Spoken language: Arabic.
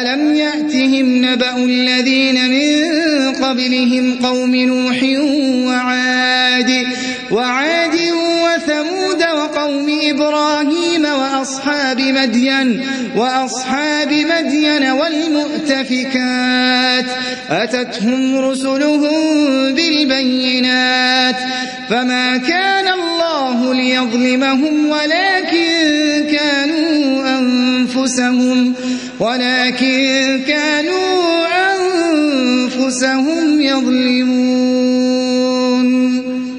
ألم يأتهم نبأ الذين من قبلهم قوم نوح وعاد وعاد وثمود وقوم إبراهيم وأصحاب مدين وأصحاب مدين والمؤتفكات أتتهم رسلهم بالبينات فما كان الله ليظلمهم ولكن أنفسهم ولكن كانوا أنفسهم يظلمون.